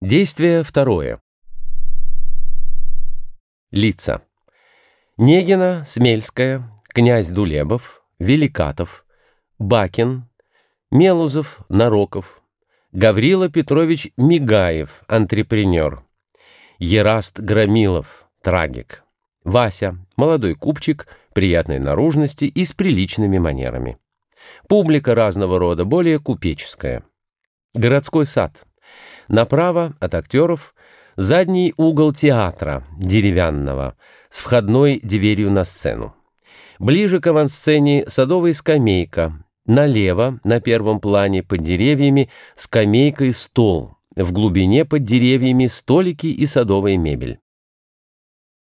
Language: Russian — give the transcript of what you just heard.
Действие второе. Лица. Негина, Смельская, князь Дулебов, Великатов, Бакин, Мелузов, Нароков, Гаврила Петрович Мигаев, антрепренер, Ераст Громилов, трагик, Вася, молодой купчик, приятной наружности и с приличными манерами. Публика разного рода, более купеческая. Городской сад. Направо от актеров задний угол театра, деревянного, с входной дверью на сцену. Ближе к авансцене садовая скамейка. Налево, на первом плане, под деревьями, скамейка и стол. В глубине под деревьями столики и садовая мебель.